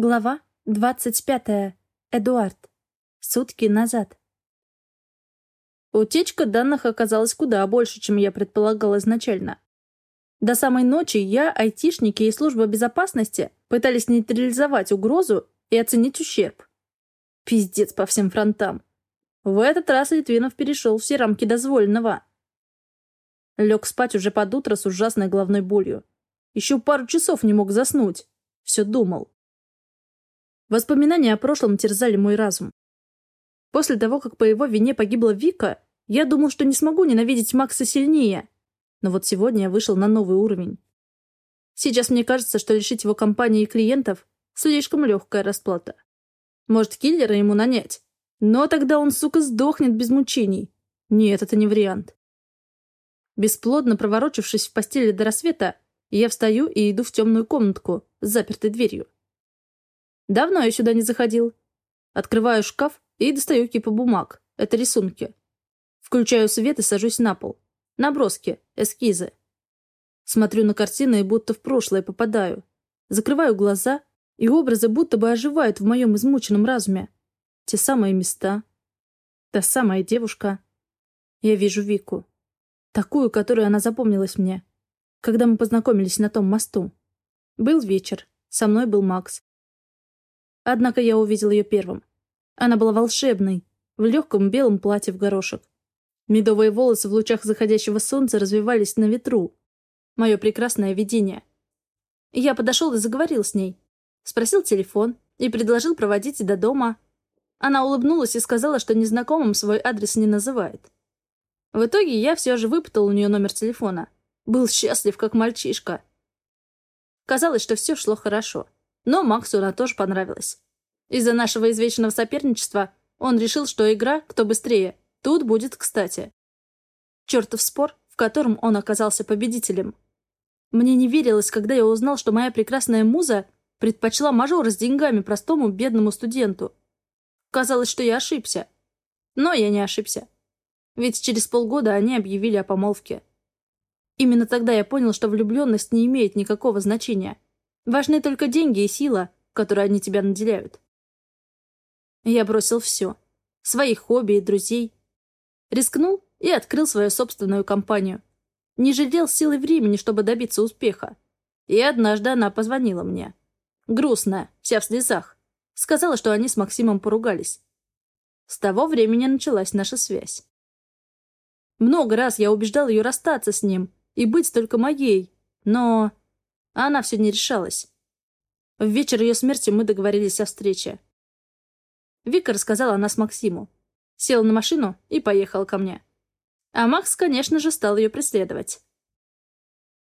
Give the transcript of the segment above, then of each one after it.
Глава 25. Эдуард. Сутки назад. Утечка данных оказалась куда больше, чем я предполагал изначально. До самой ночи я, айтишники и служба безопасности пытались нейтрализовать угрозу и оценить ущерб. Пиздец по всем фронтам. В этот раз Литвинов перешел все рамки дозволенного. Лег спать уже под утро с ужасной головной болью. Еще пару часов не мог заснуть. Все думал. Воспоминания о прошлом терзали мой разум. После того, как по его вине погибла Вика, я думал, что не смогу ненавидеть Макса сильнее. Но вот сегодня я вышел на новый уровень. Сейчас мне кажется, что лишить его компании и клиентов — слишком легкая расплата. Может, киллера ему нанять? Но тогда он, сука, сдохнет без мучений. Нет, это не вариант. Бесплодно проворочившись в постели до рассвета, я встаю и иду в темную комнатку с запертой дверью. Давно я сюда не заходил. Открываю шкаф и достаю кипу бумаг. Это рисунки. Включаю свет и сажусь на пол. Наброски, эскизы. Смотрю на картины и будто в прошлое попадаю. Закрываю глаза, и образы будто бы оживают в моем измученном разуме. Те самые места. Та самая девушка. Я вижу Вику. Такую, которую она запомнилась мне. Когда мы познакомились на том мосту. Был вечер. Со мной был Макс. Однако я увидел ее первым. Она была волшебной, в легком белом платье в горошек. Медовые волосы в лучах заходящего солнца развивались на ветру. Мое прекрасное видение. Я подошел и заговорил с ней. Спросил телефон и предложил проводить до дома. Она улыбнулась и сказала, что незнакомым свой адрес не называет. В итоге я все же выпытал у нее номер телефона. Был счастлив, как мальчишка. Казалось, что все шло хорошо. Но Максу она тоже понравилась. Из-за нашего извечного соперничества он решил, что игра «Кто быстрее» тут будет кстати. Чертов спор, в котором он оказался победителем. Мне не верилось, когда я узнал, что моя прекрасная муза предпочла мажора с деньгами простому бедному студенту. Казалось, что я ошибся. Но я не ошибся. Ведь через полгода они объявили о помолвке. Именно тогда я понял, что влюбленность не имеет никакого значения. Важны только деньги и сила, которой они тебя наделяют. Я бросил все. Свои хобби и друзей. Рискнул и открыл свою собственную компанию. Не жалел силы времени, чтобы добиться успеха. И однажды она позвонила мне. Грустная, вся в слезах. Сказала, что они с Максимом поругались. С того времени началась наша связь. Много раз я убеждал ее расстаться с ним и быть только моей, но а она все не решалась. В вечер ее смерти мы договорились о встрече. Вика рассказала о нас Максиму. Сел на машину и поехал ко мне. А Макс, конечно же, стал ее преследовать.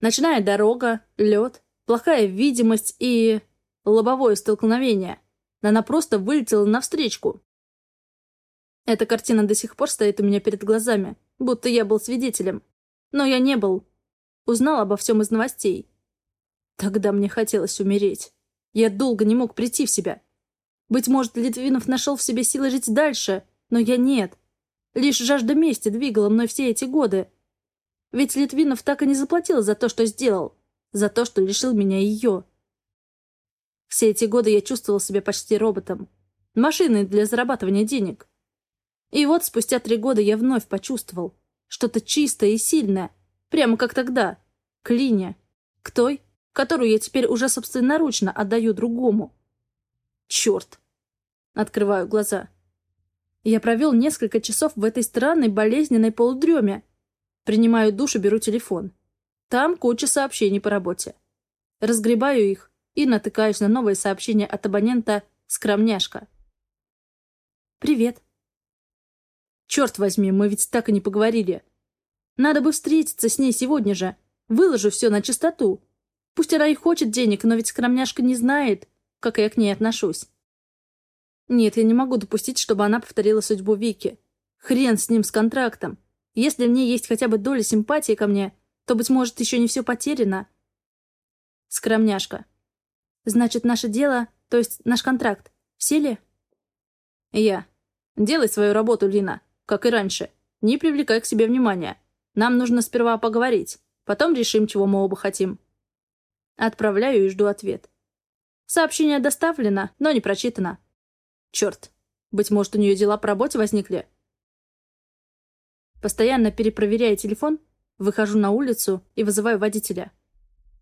Ночная дорога, лед, плохая видимость и... лобовое столкновение. Она просто вылетела навстречку. Эта картина до сих пор стоит у меня перед глазами, будто я был свидетелем. Но я не был. Узнал обо всем из новостей. Тогда мне хотелось умереть. Я долго не мог прийти в себя. Быть может, Литвинов нашел в себе силы жить дальше, но я нет. Лишь жажда мести двигала мной все эти годы. Ведь Литвинов так и не заплатил за то, что сделал. За то, что лишил меня ее. Все эти годы я чувствовал себя почти роботом. Машиной для зарабатывания денег. И вот спустя три года я вновь почувствовал. Что-то чистое и сильное. Прямо как тогда. К Лине. К той, которую я теперь уже собственноручно отдаю другому. Черт! Открываю глаза. Я провел несколько часов в этой странной болезненной полудреме. Принимаю душ и беру телефон. Там куча сообщений по работе. Разгребаю их и натыкаюсь на новое сообщение от абонента «Скромняшка». «Привет». «Черт возьми, мы ведь так и не поговорили. Надо бы встретиться с ней сегодня же. Выложу все на чистоту. Пусть она и хочет денег, но ведь скромняшка не знает, как я к ней отношусь. Нет, я не могу допустить, чтобы она повторила судьбу Вики. Хрен с ним, с контрактом. Если в ней есть хотя бы доля симпатии ко мне, то, быть может, еще не все потеряно. Скромняшка. Значит, наше дело, то есть наш контракт, все ли? Я. Делай свою работу, Лина, как и раньше. Не привлекай к себе внимания. Нам нужно сперва поговорить. Потом решим, чего мы оба хотим. Отправляю и жду ответ. Сообщение доставлено, но не прочитано. Черт, быть может, у нее дела по работе возникли? Постоянно перепроверяя телефон, выхожу на улицу и вызываю водителя.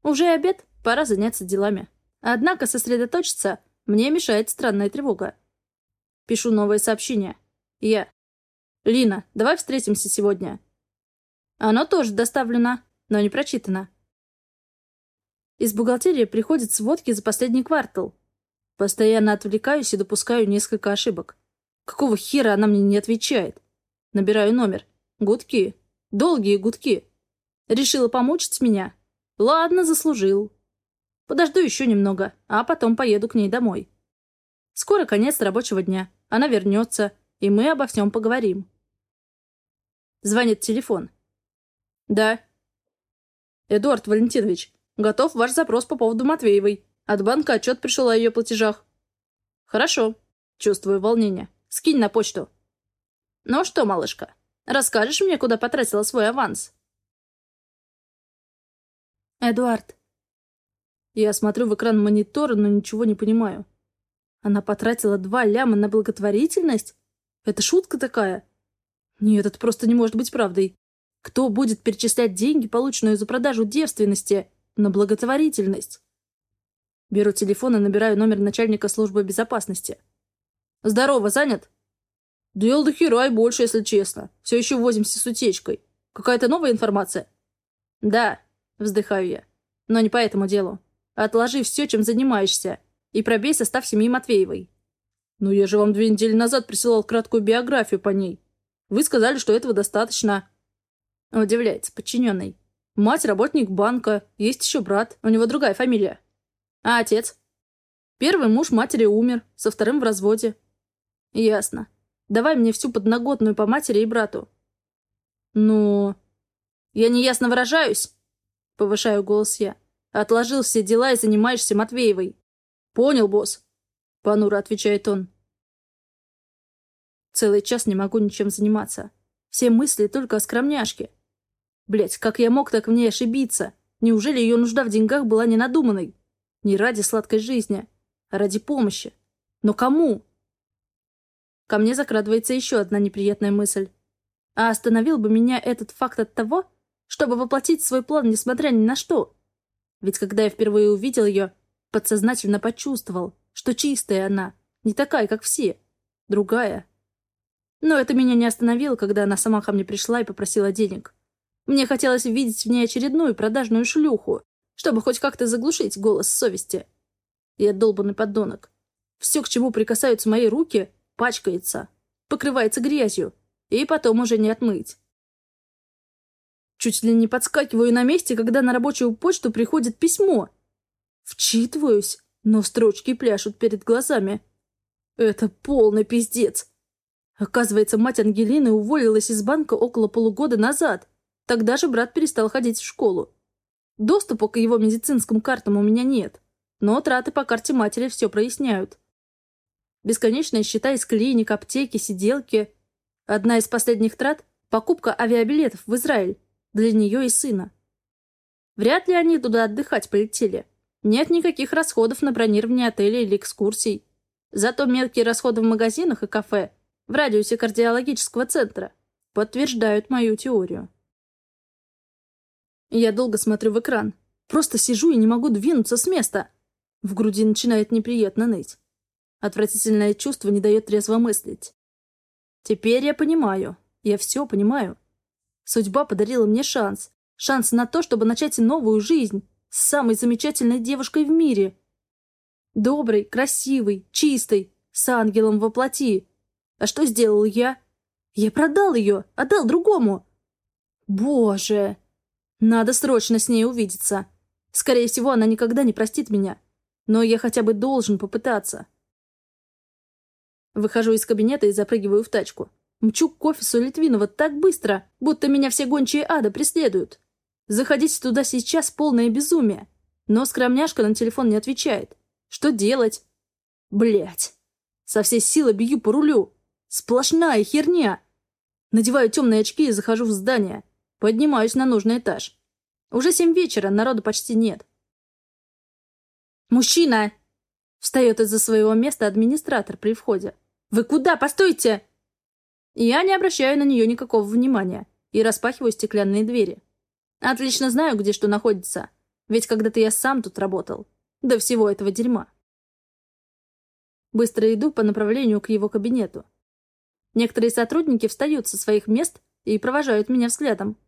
Уже обед, пора заняться делами. Однако сосредоточиться мне мешает странная тревога. Пишу новое сообщение. Я. «Лина, давай встретимся сегодня». Оно тоже доставлено, но не прочитано. Из бухгалтерии приходят сводки за последний квартал. Постоянно отвлекаюсь и допускаю несколько ошибок. Какого хера она мне не отвечает? Набираю номер. Гудки. Долгие гудки. Решила помучить меня? Ладно, заслужил. Подожду еще немного, а потом поеду к ней домой. Скоро конец рабочего дня. Она вернется, и мы обо всем поговорим. Звонит телефон. Да. Эдуард Валентинович, готов ваш запрос по поводу Матвеевой. От банка отчет пришел о ее платежах. Хорошо. Чувствую волнение. Скинь на почту. Ну что, малышка, расскажешь мне, куда потратила свой аванс? Эдуард. Я смотрю в экран монитора, но ничего не понимаю. Она потратила два ляма на благотворительность? Это шутка такая? Нет, это просто не может быть правдой. Кто будет перечислять деньги, полученные за продажу девственности, на благотворительность? Беру телефон и набираю номер начальника службы безопасности. «Здорово, занят?» «Дел до хера и больше, если честно. Все еще возимся с утечкой. Какая-то новая информация?» «Да», — вздыхаю я. «Но не по этому делу. Отложи все, чем занимаешься, и пробей состав семьи Матвеевой». «Ну я же вам две недели назад присылал краткую биографию по ней. Вы сказали, что этого достаточно». Удивляется подчиненный. Мать работник банка, есть еще брат, у него другая фамилия. А отец? Первый муж матери умер, со вторым в разводе. Ясно. Давай мне всю подноготную по матери и брату. Ну... Я неясно выражаюсь? Повышаю голос я. Отложил все дела и занимаешься Матвеевой. Понял, босс. Понуро отвечает он. Целый час не могу ничем заниматься. Все мысли только о скромняшке. Блять, как я мог так в ней ошибиться? Неужели ее нужда в деньгах была не надуманной? Не ради сладкой жизни, а ради помощи. Но кому? Ко мне закрадывается еще одна неприятная мысль. А остановил бы меня этот факт от того, чтобы воплотить свой план, несмотря ни на что? Ведь когда я впервые увидел ее, подсознательно почувствовал, что чистая она, не такая, как все, другая. Но это меня не остановило, когда она сама ко мне пришла и попросила денег. Мне хотелось видеть в ней очередную продажную шлюху, чтобы хоть как-то заглушить голос совести. Я долбанный подонок. Все, к чему прикасаются мои руки, пачкается, покрывается грязью, и потом уже не отмыть. Чуть ли не подскакиваю на месте, когда на рабочую почту приходит письмо. Вчитываюсь, но строчки пляшут перед глазами. Это полный пиздец. Оказывается, мать Ангелины уволилась из банка около полугода назад. Тогда же брат перестал ходить в школу. Доступа к его медицинским картам у меня нет, но траты по карте матери все проясняют. Бесконечные счета из клиник, аптеки, сиделки. Одна из последних трат – покупка авиабилетов в Израиль для нее и сына. Вряд ли они туда отдыхать полетели. Нет никаких расходов на бронирование отелей или экскурсий. Зато мелкие расходы в магазинах и кафе в радиусе кардиологического центра подтверждают мою теорию. Я долго смотрю в экран. Просто сижу и не могу двинуться с места. В груди начинает неприятно ныть. Отвратительное чувство не дает трезво мыслить. Теперь я понимаю. Я все понимаю. Судьба подарила мне шанс. Шанс на то, чтобы начать новую жизнь с самой замечательной девушкой в мире. Доброй, красивой, чистой, с ангелом во плоти. А что сделал я? Я продал ее, отдал другому. Боже! Надо срочно с ней увидеться. Скорее всего, она никогда не простит меня. Но я хотя бы должен попытаться. Выхожу из кабинета и запрыгиваю в тачку. Мчу к офису Литвинова так быстро, будто меня все гончие ада преследуют. Заходить туда сейчас полное безумие. Но скромняшка на телефон не отвечает. Что делать? Блять. Со всей силы бью по рулю. Сплошная херня. Надеваю темные очки и захожу в здание. Поднимаюсь на нужный этаж. Уже семь вечера, народу почти нет. «Мужчина!» Встает из-за своего места администратор при входе. «Вы куда? Постойте!» Я не обращаю на нее никакого внимания и распахиваю стеклянные двери. Отлично знаю, где что находится, ведь когда-то я сам тут работал. До всего этого дерьма. Быстро иду по направлению к его кабинету. Некоторые сотрудники встают со своих мест и провожают меня взглядом.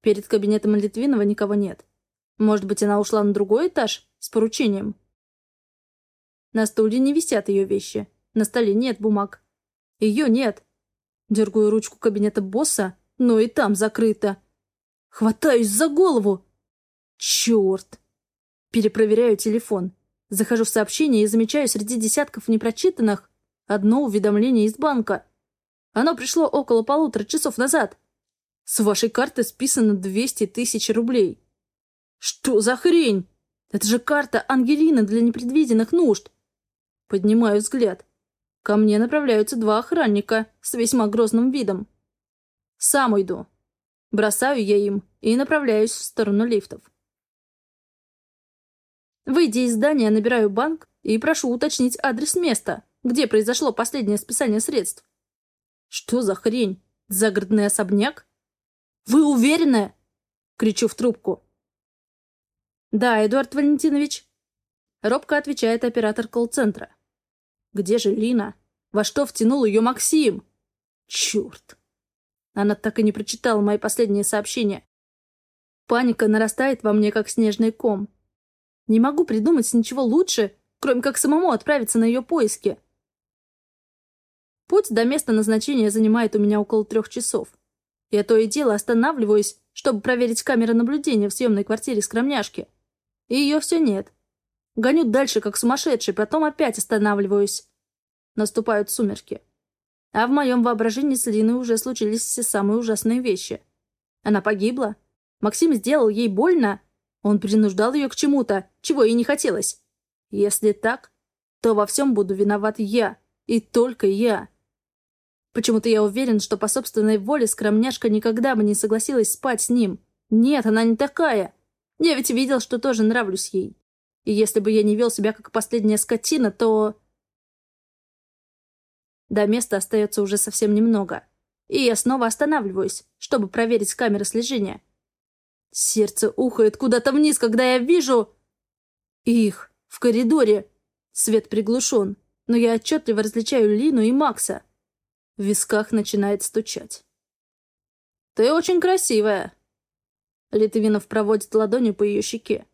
Перед кабинетом Литвинова никого нет. Может быть, она ушла на другой этаж с поручением? На стуле не висят ее вещи. На столе нет бумаг. Ее нет. Дергаю ручку кабинета босса, но и там закрыто. Хватаюсь за голову. Черт. Перепроверяю телефон. Захожу в сообщение и замечаю среди десятков непрочитанных одно уведомление из банка. Оно пришло около полутора часов назад. С вашей карты списано 200 тысяч рублей. Что за хрень? Это же карта Ангелины для непредвиденных нужд. Поднимаю взгляд. Ко мне направляются два охранника с весьма грозным видом. Сам уйду. Бросаю я им и направляюсь в сторону лифтов. Выйдя из здания, набираю банк и прошу уточнить адрес места, где произошло последнее списание средств. Что за хрень? Загородный особняк? Вы уверены? Кричу в трубку. Да, Эдуард Валентинович. Робко отвечает оператор колл-центра. Где же Лина? Во что втянул ее Максим? Черт. Она так и не прочитала мои последние сообщения. Паника нарастает во мне, как снежный ком. Не могу придумать ничего лучше, кроме как самому отправиться на ее поиски. Путь до места назначения занимает у меня около трех часов. Я то и дело останавливаюсь, чтобы проверить камеры наблюдения в съемной квартире скромняшки. И ее все нет. Гоню дальше, как сумасшедший, потом опять останавливаюсь. Наступают сумерки. А в моем воображении с Линой уже случились все самые ужасные вещи. Она погибла. Максим сделал ей больно, он принуждал ее к чему-то, чего ей не хотелось. Если так, то во всем буду виноват я, и только я. Почему-то я уверен, что по собственной воле скромняшка никогда бы не согласилась спать с ним. Нет, она не такая. Я ведь видел, что тоже нравлюсь ей. И если бы я не вел себя как последняя скотина, то... До места остается уже совсем немного. И я снова останавливаюсь, чтобы проверить камеры слежения. Сердце ухает куда-то вниз, когда я вижу... Их в коридоре. Свет приглушен, но я отчетливо различаю Лину и Макса. В висках начинает стучать. «Ты очень красивая!» Литвинов проводит ладонью по ее щеке.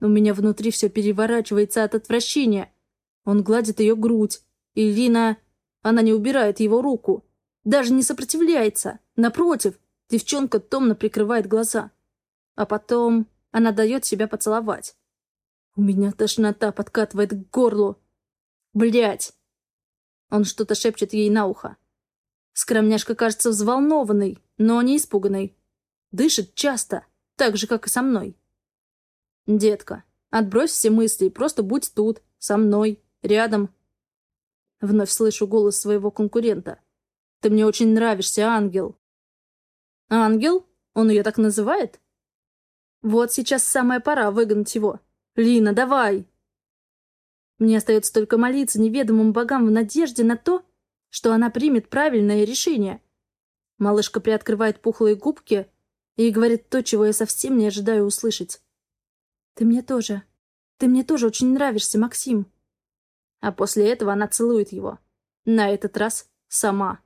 У меня внутри все переворачивается от отвращения. Он гладит ее грудь, и Лина... Она не убирает его руку. Даже не сопротивляется. Напротив, девчонка томно прикрывает глаза. А потом она дает себя поцеловать. У меня тошнота подкатывает к горлу. Блять! Он что-то шепчет ей на ухо. Скромняшка кажется взволнованной, но не испуганной. Дышит часто, так же, как и со мной. «Детка, отбрось все мысли и просто будь тут, со мной, рядом». Вновь слышу голос своего конкурента. «Ты мне очень нравишься, ангел». «Ангел? Он ее так называет?» Вот сейчас самая пора выгнать его. Лина, давай!» Мне остается только молиться неведомым богам в надежде на то, что она примет правильное решение. Малышка приоткрывает пухлые губки и говорит то, чего я совсем не ожидаю услышать. «Ты мне тоже. Ты мне тоже очень нравишься, Максим». А после этого она целует его. На этот раз сама.